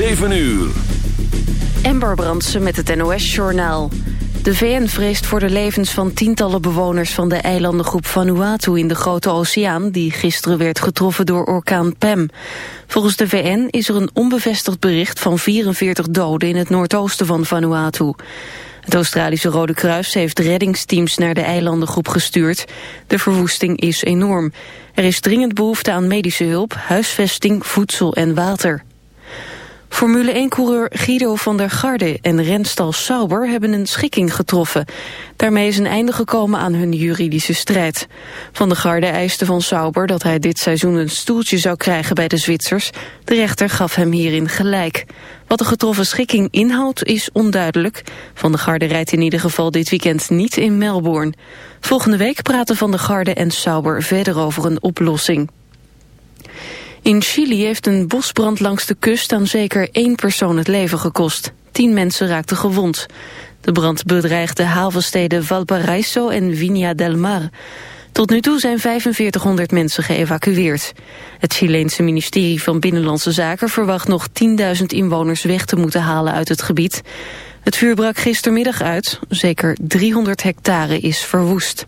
7 uur. Ember Brandsen met het NOS-journaal. De VN vreest voor de levens van tientallen bewoners van de eilandengroep Vanuatu in de Grote Oceaan, die gisteren werd getroffen door orkaan Pam. Volgens de VN is er een onbevestigd bericht van 44 doden in het noordoosten van Vanuatu. Het Australische Rode Kruis heeft reddingsteams naar de eilandengroep gestuurd. De verwoesting is enorm. Er is dringend behoefte aan medische hulp, huisvesting, voedsel en water. Formule 1-coureur Guido van der Garde en renstal Sauber hebben een schikking getroffen. Daarmee is een einde gekomen aan hun juridische strijd. Van der Garde eiste van Sauber dat hij dit seizoen een stoeltje zou krijgen bij de Zwitsers. De rechter gaf hem hierin gelijk. Wat de getroffen schikking inhoudt is onduidelijk. Van der Garde rijdt in ieder geval dit weekend niet in Melbourne. Volgende week praten Van der Garde en Sauber verder over een oplossing. In Chili heeft een bosbrand langs de kust aan zeker één persoon het leven gekost. Tien mensen raakten gewond. De brand bedreigde havensteden Valparaiso en Viña del Mar. Tot nu toe zijn 4500 mensen geëvacueerd. Het Chileense ministerie van Binnenlandse Zaken verwacht nog 10.000 inwoners weg te moeten halen uit het gebied. Het vuur brak gistermiddag uit, zeker 300 hectare is verwoest.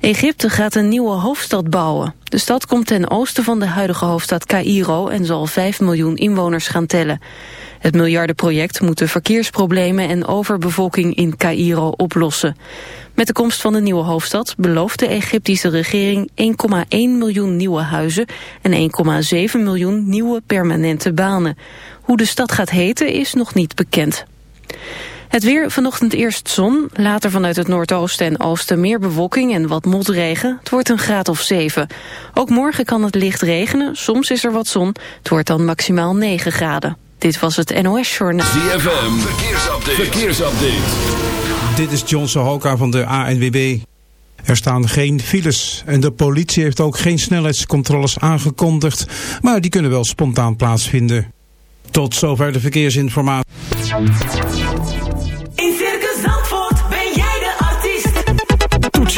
Egypte gaat een nieuwe hoofdstad bouwen. De stad komt ten oosten van de huidige hoofdstad Cairo en zal 5 miljoen inwoners gaan tellen. Het miljardenproject moet de verkeersproblemen en overbevolking in Cairo oplossen. Met de komst van de nieuwe hoofdstad belooft de Egyptische regering 1,1 miljoen nieuwe huizen en 1,7 miljoen nieuwe permanente banen. Hoe de stad gaat heten is nog niet bekend. Het weer, vanochtend eerst zon, later vanuit het noordoosten en oosten meer bewolking en wat motregen. Het wordt een graad of 7. Ook morgen kan het licht regenen, soms is er wat zon. Het wordt dan maximaal 9 graden. Dit was het NOS Journaal. ZFM, verkeersupdate. verkeersupdate. Dit is John Sohoka van de ANWB. Er staan geen files en de politie heeft ook geen snelheidscontroles aangekondigd, maar die kunnen wel spontaan plaatsvinden. Tot zover de verkeersinformatie.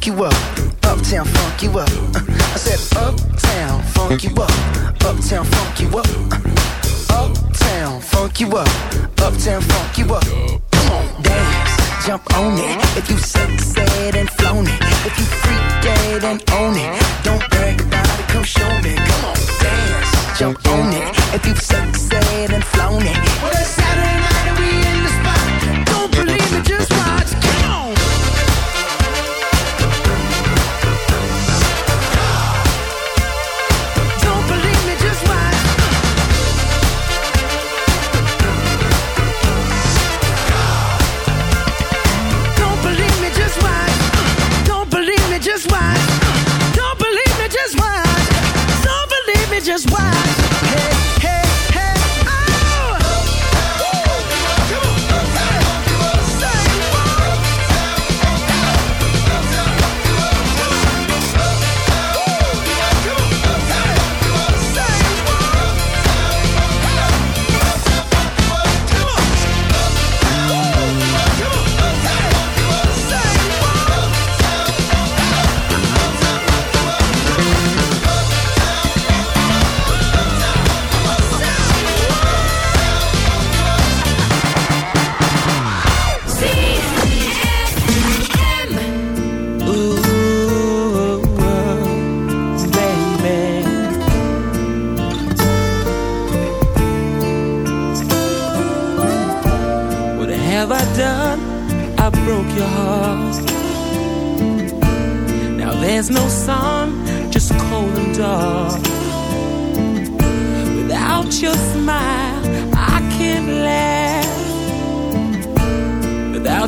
funk you up. Uptown funk you up. I said uptown funk you up. Uptown funk you up. Uptown funk you up. Uptown funk you up. Come on, dance, jump on it. If you succeed and flown it, if you freak dead and own it, don't brag about it. Come show me. Come on, dance, jump on it. If you succeed and flown it, well it's Saturday night and we in the spot. Don't believe it, just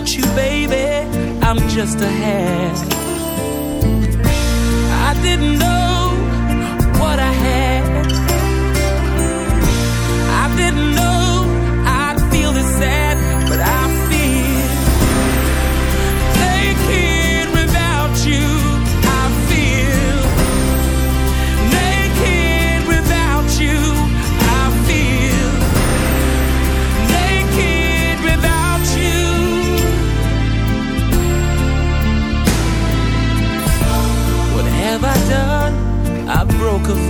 without you, baby, I'm just a hand. I didn't know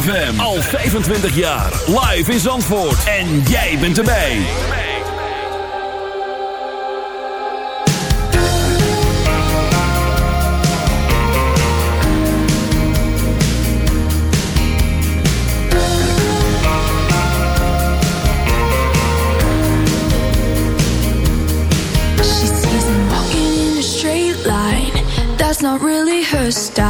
ZFM al 25 jaar. Live in Zandvoort. En jij bent erbij. She sees walking in a straight line. That's not really her style.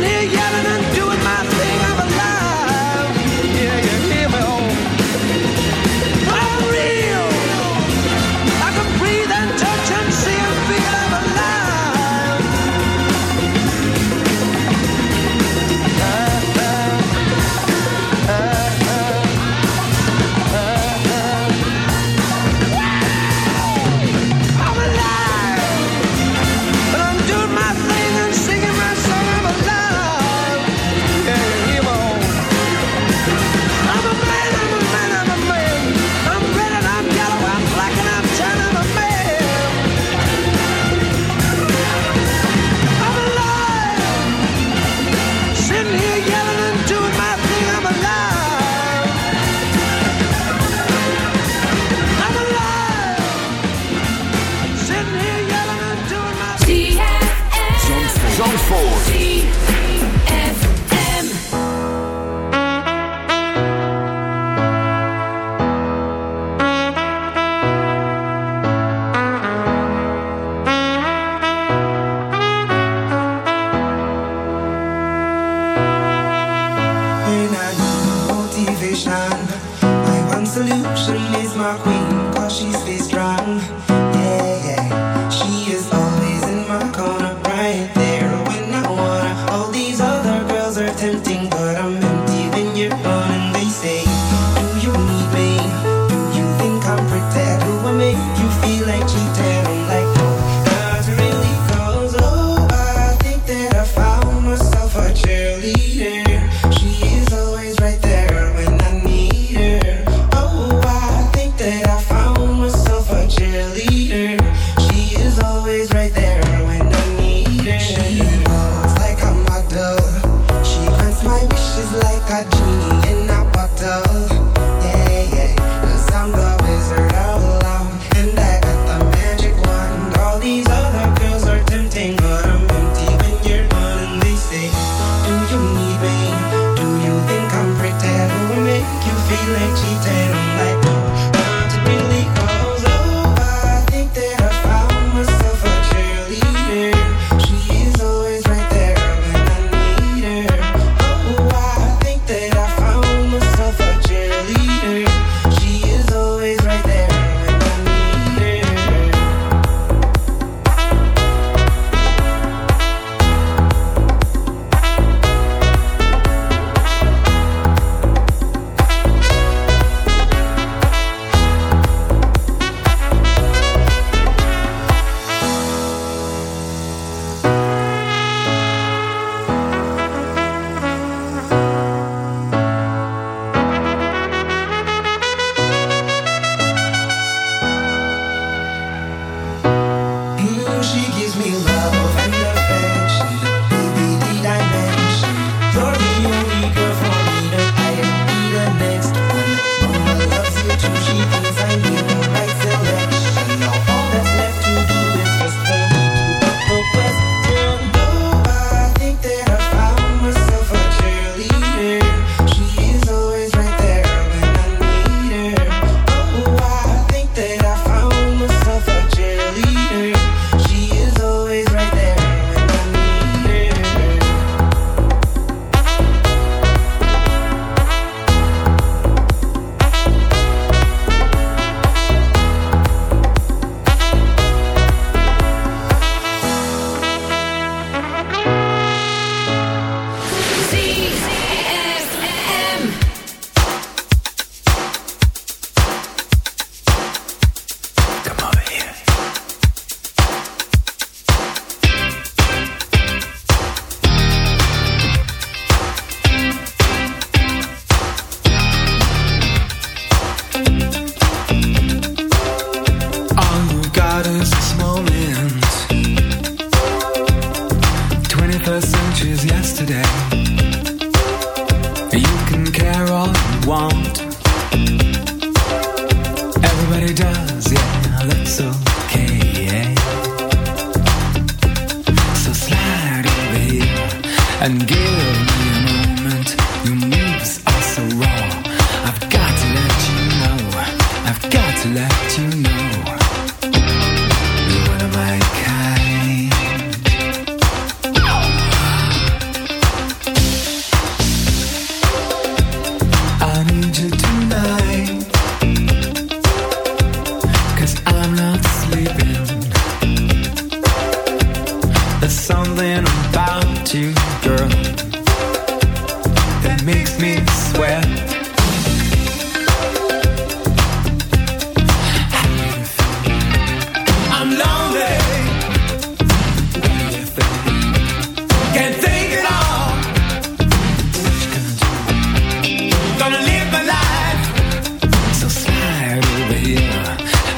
near you.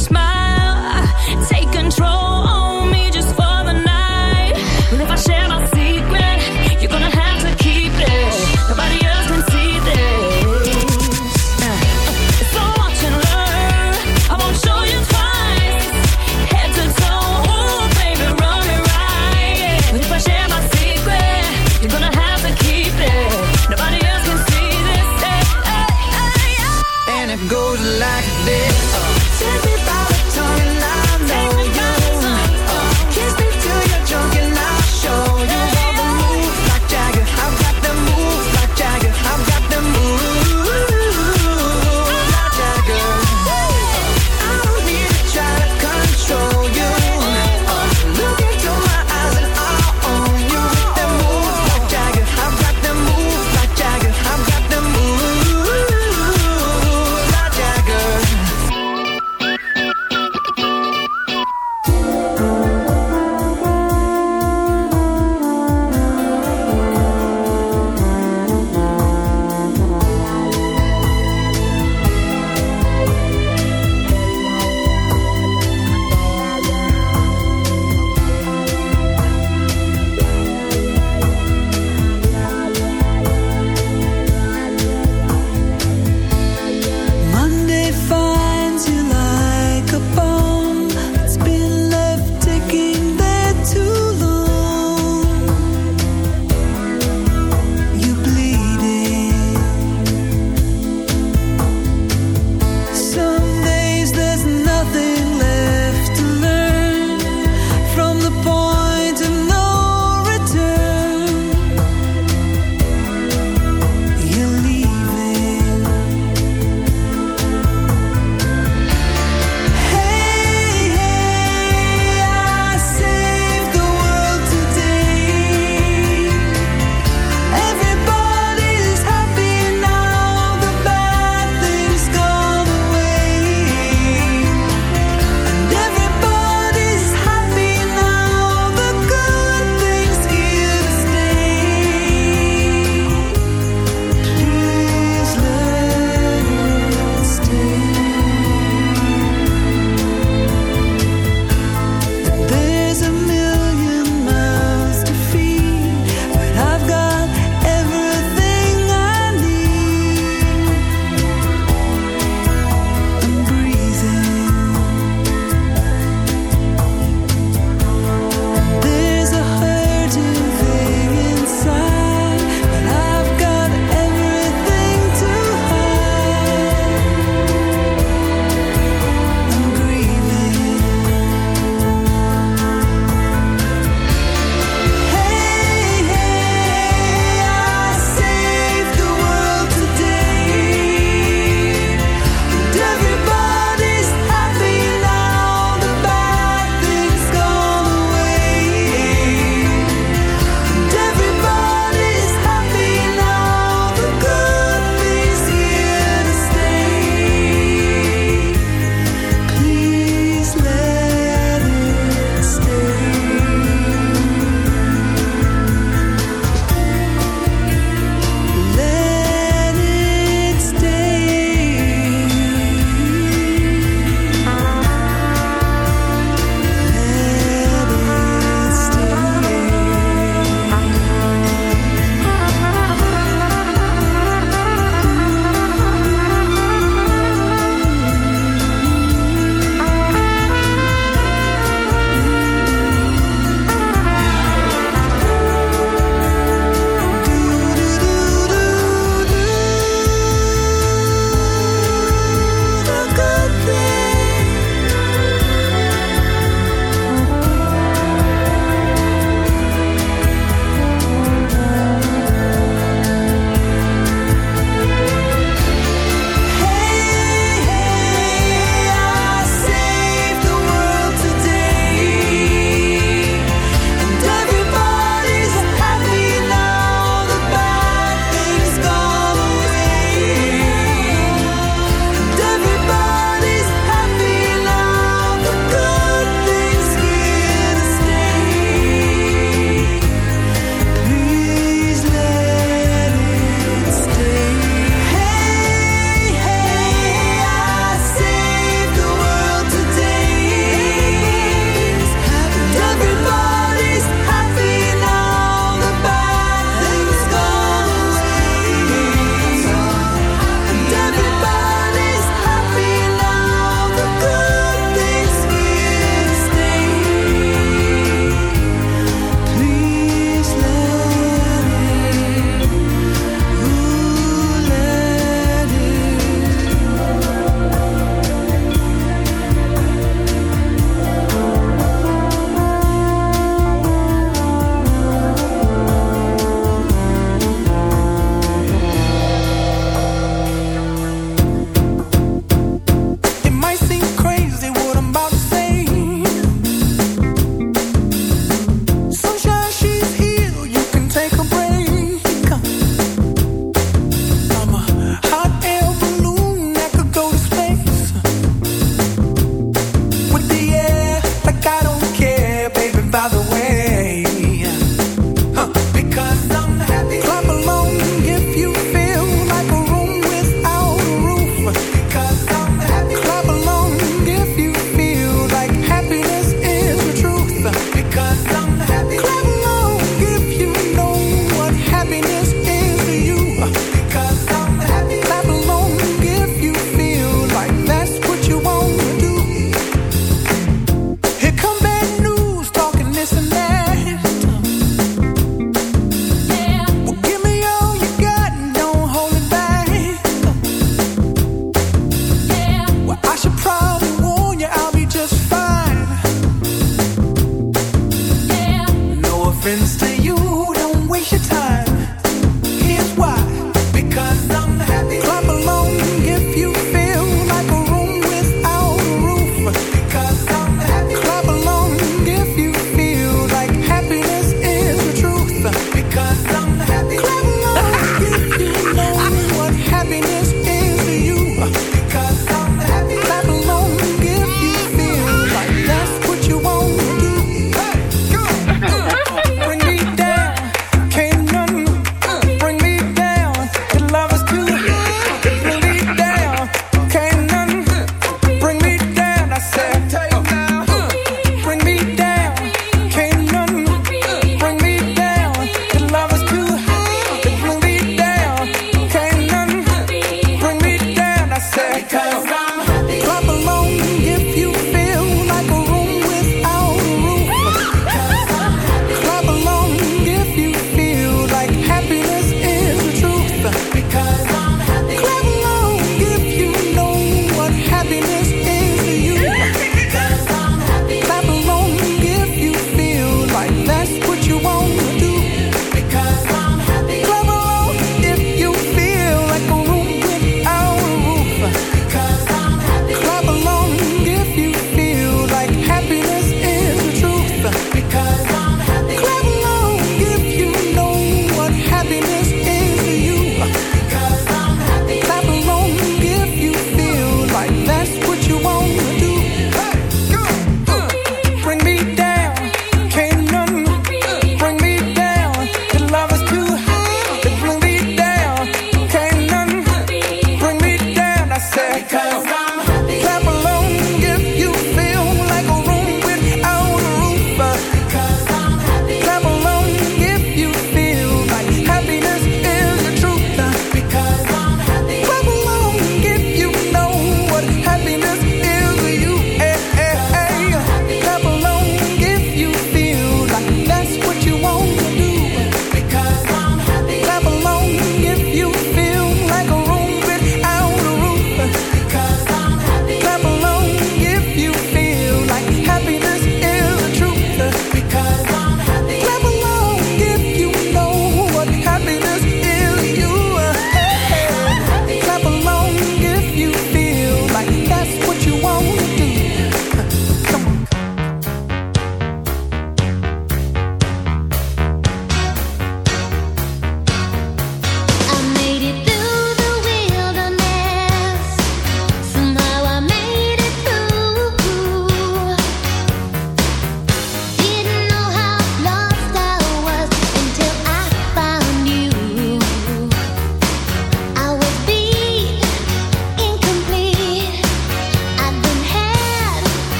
smile.